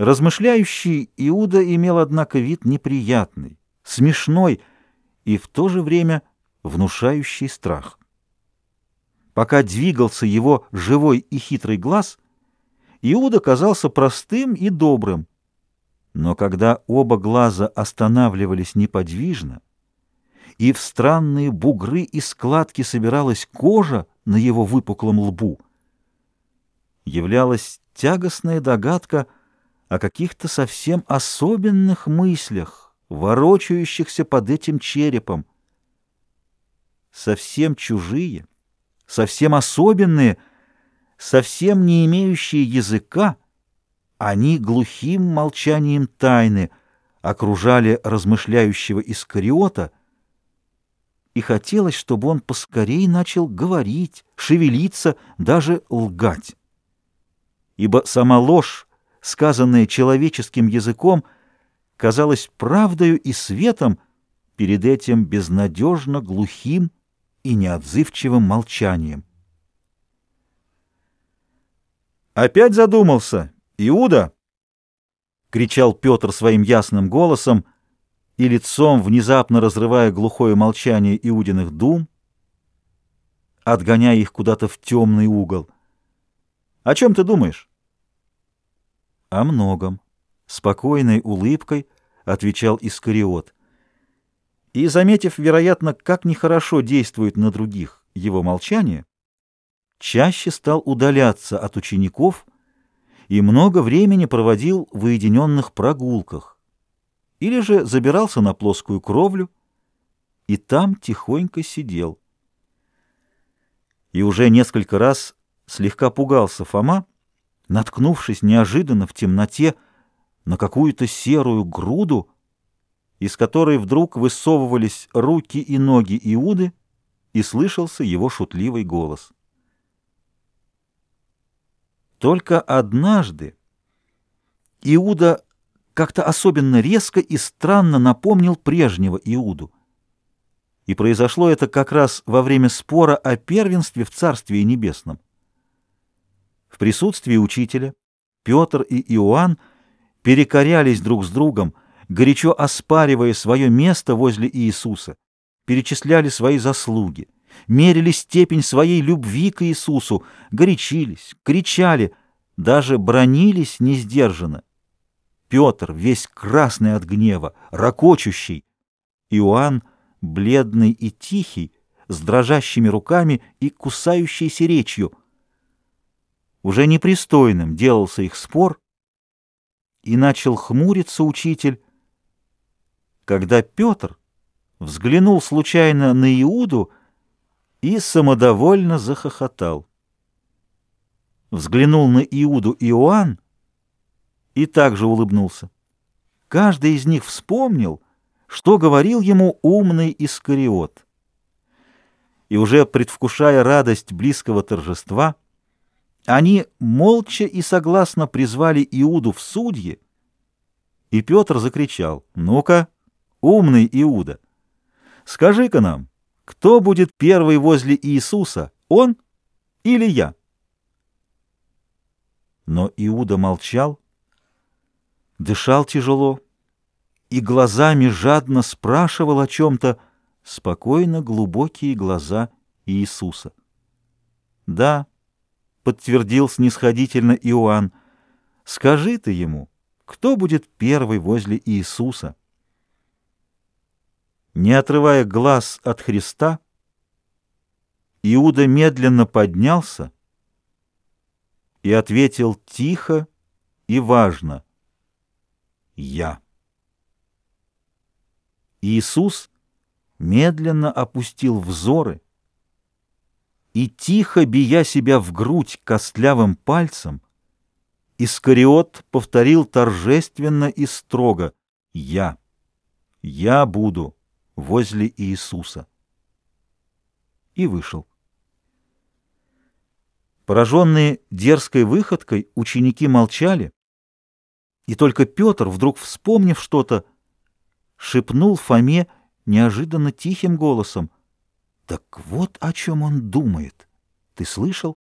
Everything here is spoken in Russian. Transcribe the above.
Размышляющий Иуда имел, однако, вид неприятный, смешной и в то же время внушающий страх. Пока двигался его живой и хитрый глаз, Иуда казался простым и добрым. Но когда оба глаза останавливались неподвижно, и в странные бугры и складки собиралась кожа на его выпуклом лбу, являлась тягостная догадка о каких-то совсем особенных мыслях, ворочающихся под этим черепом. Совсем чужие, совсем особенные, совсем не имеющие языка, они глухим молчанием тайны окружали размышляющего Искариота, и хотелось, чтобы он поскорей начал говорить, шевелиться, даже лгать. Ибо сама ложь, сказанная человеческим языком, казалась правдою и светом перед этим безнадежно глухим и неотзывчивым молчанием. «Опять задумался, Иуда!» — кричал Петр своим ясным голосом и лицом, внезапно разрывая глухое молчание Иудиных дум, отгоняя их куда-то в темный угол. «О чем ты думаешь?» «О многом», — спокойной улыбкой отвечал Искариот и, заметив, вероятно, как нехорошо действует на других его молчание, чаще стал удаляться от учеников и много времени проводил в уединенных прогулках, или же забирался на плоскую кровлю и там тихонько сидел. И уже несколько раз слегка пугался Фома, наткнувшись неожиданно в темноте на какую-то серую груду, из которой вдруг высовывались руки и ноги Иуды, и слышался его шутливый голос. Только однажды Иуда как-то особенно резко и странно напомнил прежнего Иуду. И произошло это как раз во время спора о первенстве в Царстве Небесном. В присутствии учителя Петр и Иоанн перекорялись друг с другом, горячо оспаривая свое место возле Иисуса, перечисляли свои заслуги, мерили степень своей любви к Иисусу, горячились, кричали, даже бронились несдержанно. Петр, весь красный от гнева, ракочущий, Иоанн, бледный и тихий, с дрожащими руками и кусающейся речью. Уже непристойным делался их спор, и начал хмуриться учитель, когда Петр взглянул случайно на Иуду и самодовольно захохотал. Взглянул на Иуду Иоанн и также улыбнулся. Каждый из них вспомнил, что говорил ему умный Искариот. И уже предвкушая радость близкого торжества, они молча и согласно призвали Иуду в судьи, и Петр закричал, «Ну-ка!» Умный Иуда, скажи-ка нам, кто будет первый возле Иисуса, он или я? Но Иуда молчал, дышал тяжело и глазами жадно спрашивал о чем-то спокойно глубокие глаза Иисуса. «Да», — подтвердил снисходительно Иоанн, — «скажи ты ему, кто будет первый возле Иисуса?» Не отрывая глаз от Христа, Иуда медленно поднялся и ответил тихо и важно «Я». Иисус медленно опустил взоры и, тихо бия себя в грудь костлявым пальцем, Искариот повторил торжественно и строго «Я, я буду» возле Иисуса. И вышел. Пораженные дерзкой выходкой, ученики молчали, и только Петр, вдруг вспомнив что-то, шепнул Фоме неожиданно тихим голосом. «Так вот о чем он думает. Ты слышал?»